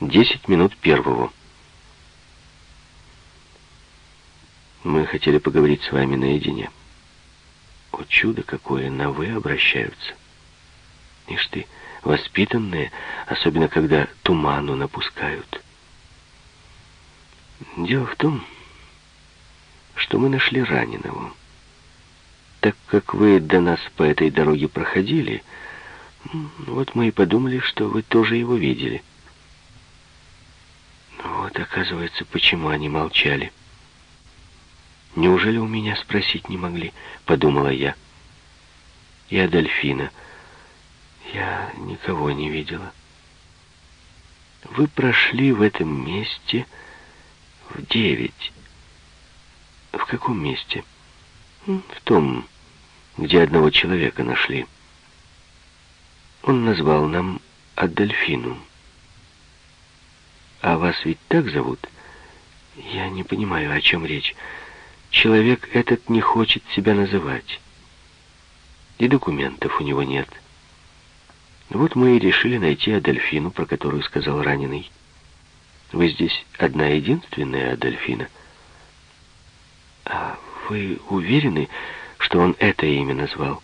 Десять минут первого. Мы хотели поговорить с вами наедине. О, чудо какое, на «вы» обращаются. Ишь ты, воспитанные, особенно когда туману напускают. Дело в том, что мы нашли раненого. Так как вы до нас по этой дороге проходили, вот мы и подумали, что вы тоже его видели. Вот, оказывается, почему они молчали. Неужели у меня спросить не могли, подумала я. И Адольфина. Я никого не видела. Вы прошли в этом месте в девять. В каком месте? В том, где одного человека нашли. Он назвал нам Адольфину. А вас ведь так зовут? Я не понимаю, о чем речь. Человек этот не хочет себя называть. И документов у него нет. Вот мы и решили найти Адольфину, про которую сказал раненый. Вы здесь одна единственная Адольфина. А вы уверены, что он это имя назвал?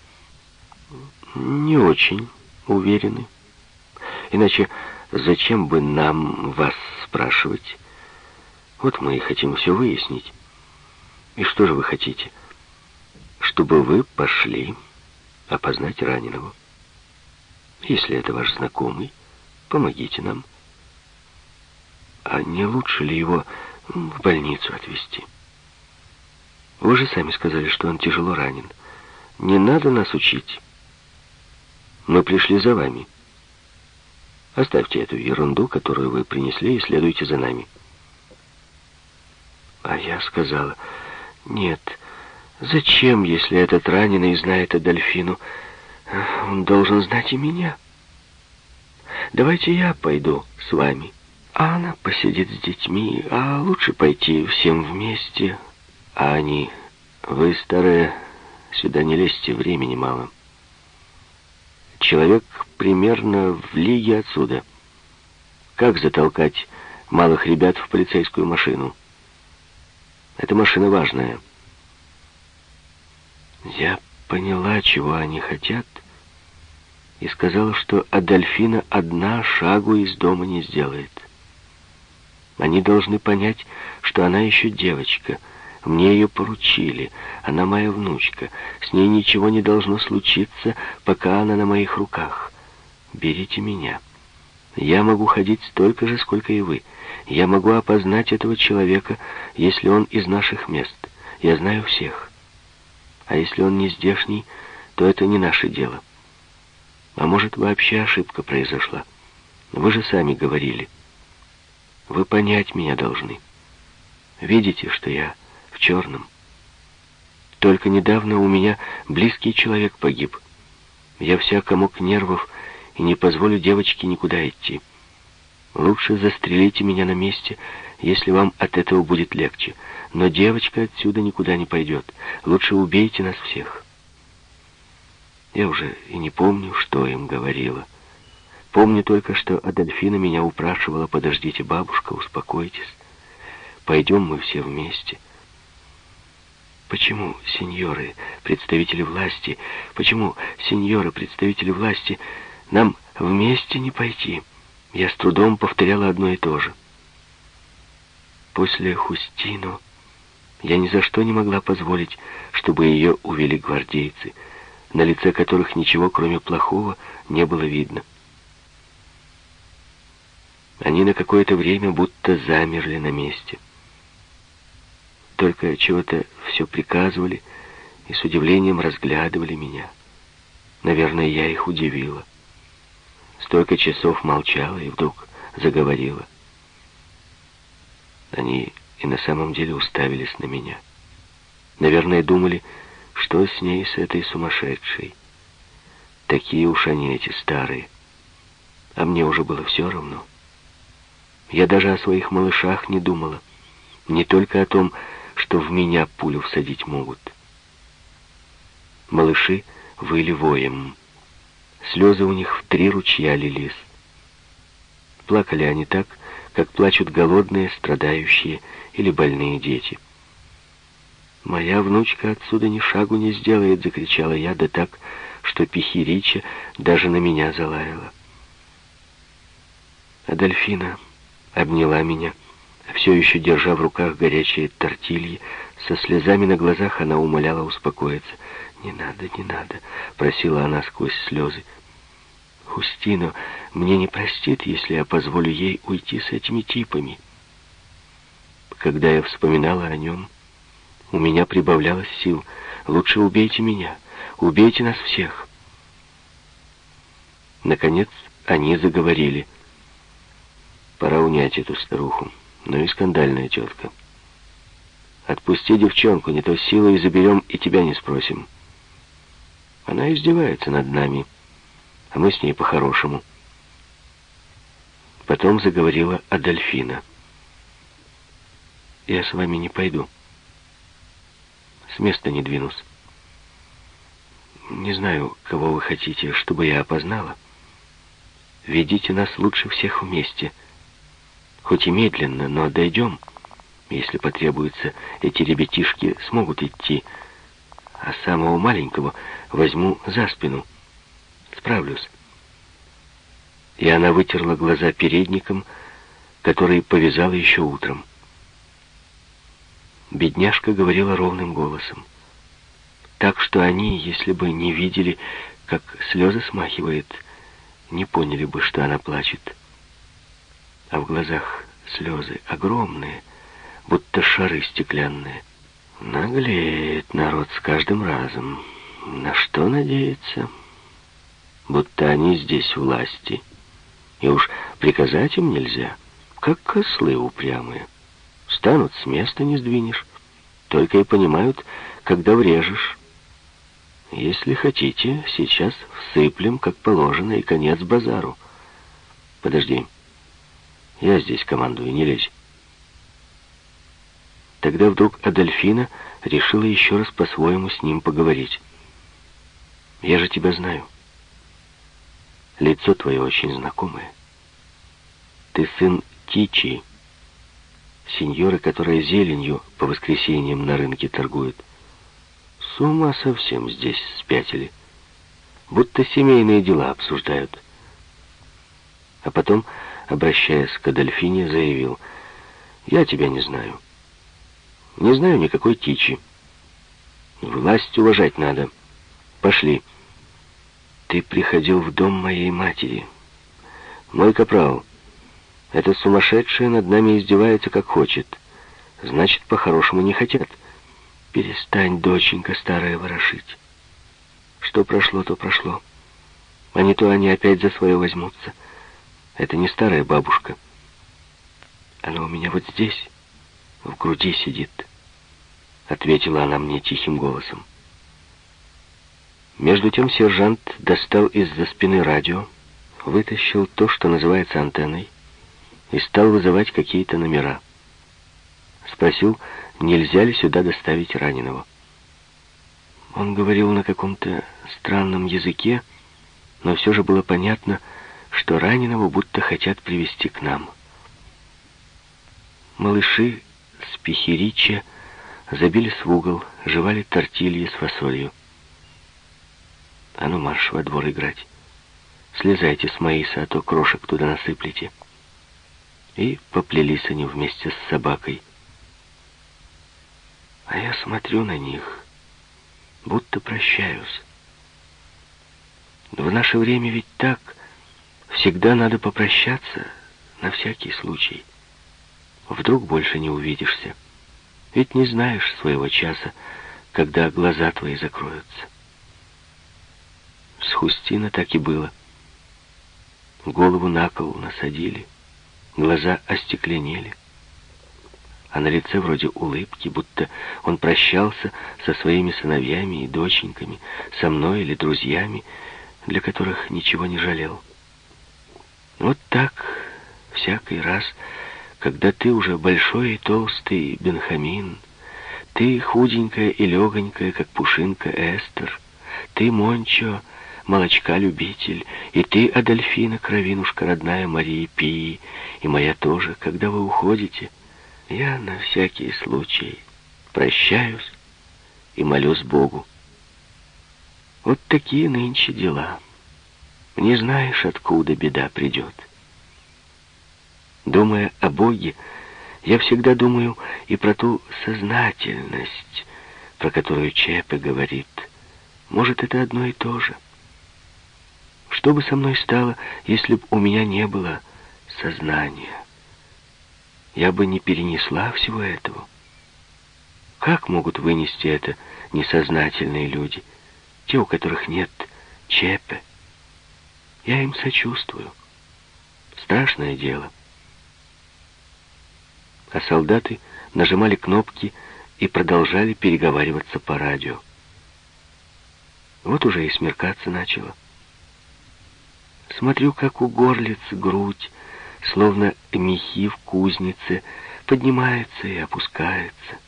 Не очень уверены. Иначе зачем бы нам вас спрашивать? Вот мы и хотим все выяснить. И что же вы хотите? Чтобы вы пошли опознать раненого. Если это ваш знакомый, помогите нам. А не лучше ли его в больницу отвезти? Вы же сами сказали, что он тяжело ранен. Не надо нас учить. Мы пришли за вами. Оставьте эту ерунду, которую вы принесли, и следуйте за нами. А я сказала, нет, зачем, если этот раненый знает Адольфину? Он должен знать и меня. Давайте я пойду с вами. А она посидит с детьми, а лучше пойти всем вместе. А они, вы, старые, сюда не лезьте, времени мало. Человек примерно в лиге отсюда. Как затолкать малых ребят в полицейскую машину? Эта машина важная. Я поняла, чего они хотят, и сказала, что Адольфина одна шагу из дома не сделает. Они должны понять, что она еще девочка — мне ее поручили. Она моя внучка. С ней ничего не должно случиться, пока она на моих руках. Берите меня. Я могу ходить столько же, сколько и вы. Я могу опознать этого человека, если он из наших мест. Я знаю всех. А если он не здешний, то это не наше дело. А может, вообще ошибка произошла. Вы же сами говорили. Вы понять меня должны. Видите, что я в черном. Только недавно у меня близкий человек погиб. Я вся комок нервов и не позволю девочке никуда идти. Лучше застрелите меня на месте, если вам от этого будет легче. Но девочка отсюда никуда не пойдет. Лучше убейте нас всех. Я уже и не помню, что им говорила. Помню только, что Адольфина меня упрашивала, подождите, бабушка, успокойтесь. Пойдем мы все вместе. Почему сеньоры, представители власти, почему сеньоры, представители власти, нам вместе не пойти? Я с трудом повторяла одно и то же. После Хустино я ни за что не могла позволить, чтобы ее увели гвардейцы, на лице которых ничего, кроме плохого, не было видно. Они на какое-то время будто замерли на месте только чего-то все приказывали и с удивлением разглядывали меня. Наверное, я их удивила. Столько часов молчала и вдруг заговорила. Они и на самом деле уставились на меня. Наверное, думали, что с ней, с этой сумасшедшей. Такие уж они эти старые. А мне уже было все равно. Я даже о своих малышах не думала. Не только о том, что в меня пулю всадить могут. Малыши выли воем. Слезы у них в три ручья лились. Плакали они так, как плачут голодные, страдающие или больные дети. «Моя внучка отсюда ни шагу не сделает!» — закричала я, да так, что Пихирича даже на меня залаяла. Адольфина обняла меня, все еще держа в руках горячие тортильи. Со слезами на глазах она умоляла успокоиться. «Не надо, не надо», — просила она сквозь слезы. «Хустино мне не простит, если я позволю ей уйти с этими типами». Когда я вспоминала о нем, у меня прибавлялось сил. «Лучше убейте меня, убейте нас всех». Наконец они заговорили. «Пора унять эту старуху, но и скандальная тетка». Отпусти девчонку, не то силой заберем и тебя не спросим. Она издевается над нами, а мы с ней по-хорошему. Потом заговорила Адольфина. Я с вами не пойду. С места не двинусь. Не знаю, кого вы хотите, чтобы я опознала. Ведите нас лучше всех вместе. Хоть и медленно, но дойдем. Если потребуется, эти ребятишки смогут идти, а самого маленького возьму за спину. Справлюсь. И она вытерла глаза передником, который повязала еще утром. Бедняжка говорила ровным голосом. Так что они, если бы не видели, как слезы смахивает, не поняли бы, что она плачет. А в глазах слезы огромные — будто шары стеклянные. Наглеет народ с каждым разом. На что надеяться? Будто они здесь власти. И уж приказать им нельзя. Как кослы упрямые. Станут с места не сдвинешь. Только и понимают, когда врежешь. Если хотите, сейчас всыплем, как положено, и конец базару. Подожди. Я здесь командую, не лезь. Тогда вдруг Адольфина решила еще раз по-своему с ним поговорить. «Я же тебя знаю. Лицо твое очень знакомое. Ты сын Тичи, сеньоры, которая зеленью по воскресеньям на рынке торгует. С ума совсем здесь спятили. Будто семейные дела обсуждают». А потом, обращаясь к Адольфине, заявил, «Я тебя не знаю». Не знаю никакой тичи. Власть уважать надо. Пошли. Ты приходил в дом моей матери. Мой капрал, эта сумасшедшая над нами издевается, как хочет. Значит, по-хорошему не хотят. Перестань, доченька старая, ворошить. Что прошло, то прошло. А не то они опять за свое возьмутся. Это не старая бабушка. Она у меня вот здесь в груди сидит», — ответила она мне тихим голосом. Между тем сержант достал из-за спины радио, вытащил то, что называется антенной, и стал вызывать какие-то номера. Спросил, нельзя ли сюда доставить раненого. Он говорил на каком-то странном языке, но все же было понятно, что раненого будто хотят привести к нам. Малыши с пихирича забились в угол, жевали тортильи с фасолью. А ну марш во двор играть. Слезайте с Маиса, а то крошек туда насыплете. И поплелись они вместе с собакой. А я смотрю на них, будто прощаюсь. В наше время ведь так, всегда надо попрощаться на всякий случай. Вдруг больше не увидишься. Ведь не знаешь своего часа, когда глаза твои закроются. С Хустина так и было. Голову на кол насадили, глаза остекленели, а на лице вроде улыбки, будто он прощался со своими сыновьями и доченьками, со мной или друзьями, для которых ничего не жалел. Вот так всякий раз когда ты уже большой и толстый Бенхамин, ты худенькая и легонькая, как пушинка Эстер, ты, Мончо, молочка-любитель, и ты, Адольфина, кровинушка родная Марии Пии, и моя тоже, когда вы уходите, я на всякий случай прощаюсь и молюсь Богу. Вот такие нынче дела. Не знаешь, откуда беда придет. Думая о Боге, я всегда думаю и про ту сознательность, про которую Чепе говорит. Может, это одно и то же. Что бы со мной стало, если бы у меня не было сознания? Я бы не перенесла всего этого. Как могут вынести это несознательные люди, те, у которых нет Чепе? Я им сочувствую. Страшное дело а солдаты нажимали кнопки и продолжали переговариваться по радио. Вот уже и смеркаться начало. Смотрю, как у горлиц грудь, словно мехи в кузнице, поднимается и опускается.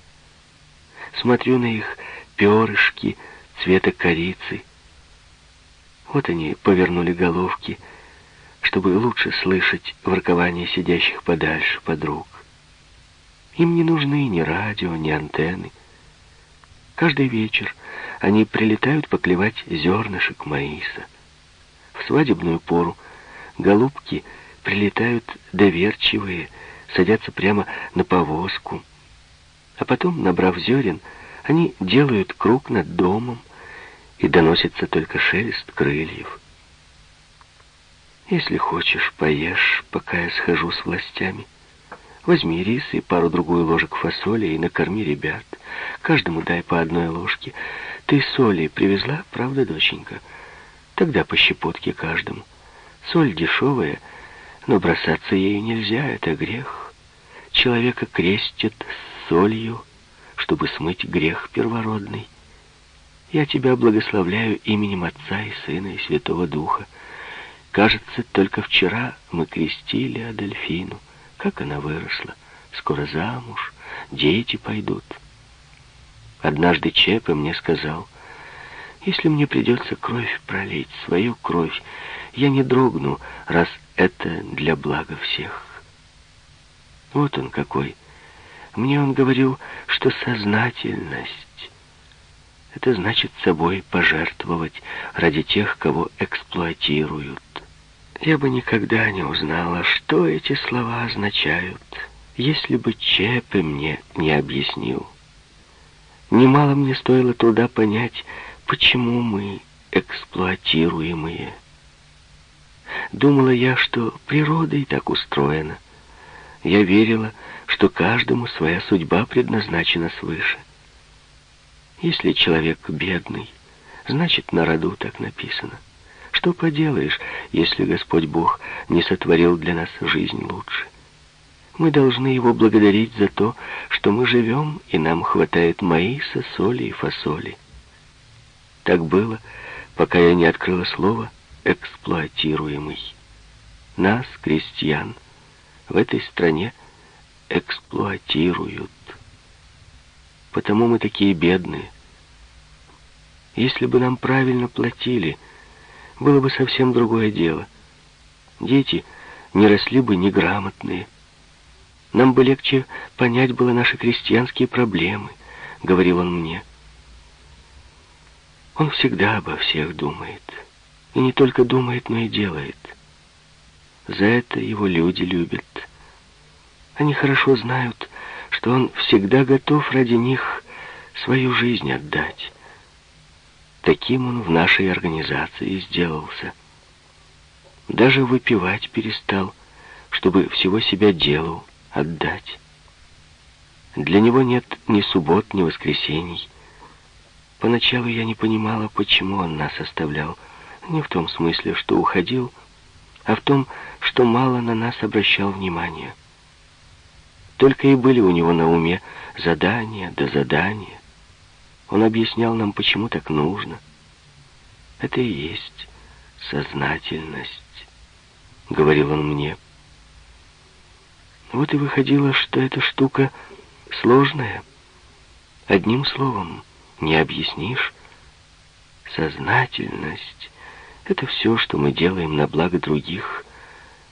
Смотрю на их перышки цвета корицы. Вот они повернули головки, чтобы лучше слышать воркование сидящих подальше подруг. Им не нужны ни радио, ни антенны. Каждый вечер они прилетают поклевать зернышек маиса. В свадебную пору голубки прилетают доверчивые, садятся прямо на повозку. А потом, набрав зерен, они делают круг над домом, и доносится только шелест крыльев. Если хочешь, поешь, пока я схожу с властями. Возьми рис и пару-другую ложек фасоли и накорми ребят. Каждому дай по одной ложке. Ты соли привезла, правда, доченька? Тогда по щепотке каждому. Соль дешевая, но бросаться ею нельзя, это грех. Человека крестят солью, чтобы смыть грех первородный. Я тебя благословляю именем Отца и Сына и Святого Духа. Кажется, только вчера мы крестили Адольфину. Как она выросла. Скоро замуж, дети пойдут. Однажды Чепа мне сказал, если мне придется кровь пролить, свою кровь, я не дрогну, раз это для блага всех. Вот он какой. Мне он говорил, что сознательность — это значит собой пожертвовать ради тех, кого эксплуатируют я бы никогда не узнала, что эти слова означают, если бы Чепе мне не объяснил. Немало мне стоило труда понять, почему мы эксплуатируемые. Думала я, что природа и так устроена. Я верила, что каждому своя судьба предназначена свыше. Если человек бедный, значит, на роду так написано. Что поделаешь, если Господь Бог не сотворил для нас жизнь лучше? Мы должны Его благодарить за то, что мы живем, и нам хватает маиса, соли и фасоли. Так было, пока я не открыла слово «эксплуатируемый». Нас, крестьян, в этой стране эксплуатируют. Потому мы такие бедные. Если бы нам правильно платили – было бы совсем другое дело. Дети не росли бы неграмотные. Нам бы легче понять было наши крестьянские проблемы, говорил он мне. Он всегда обо всех думает. И не только думает, но и делает. За это его люди любят. Они хорошо знают, что он всегда готов ради них свою жизнь отдать. Таким он в нашей организации сделался. Даже выпивать перестал, чтобы всего себя делу отдать. Для него нет ни суббот, ни воскресений. Поначалу я не понимала, почему он нас оставлял. Не в том смысле, что уходил, а в том, что мало на нас обращал внимания. Только и были у него на уме задания да задания. Он объяснял нам, почему так нужно. Это и есть сознательность, говорил он мне. Вот и выходило, что эта штука сложная. Одним словом, не объяснишь. Сознательность Это все, что мы делаем на благо других,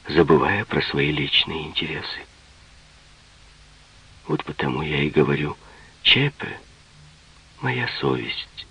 забывая про свои личные интересы. Вот потому я и говорю, Чепе — моя совесть.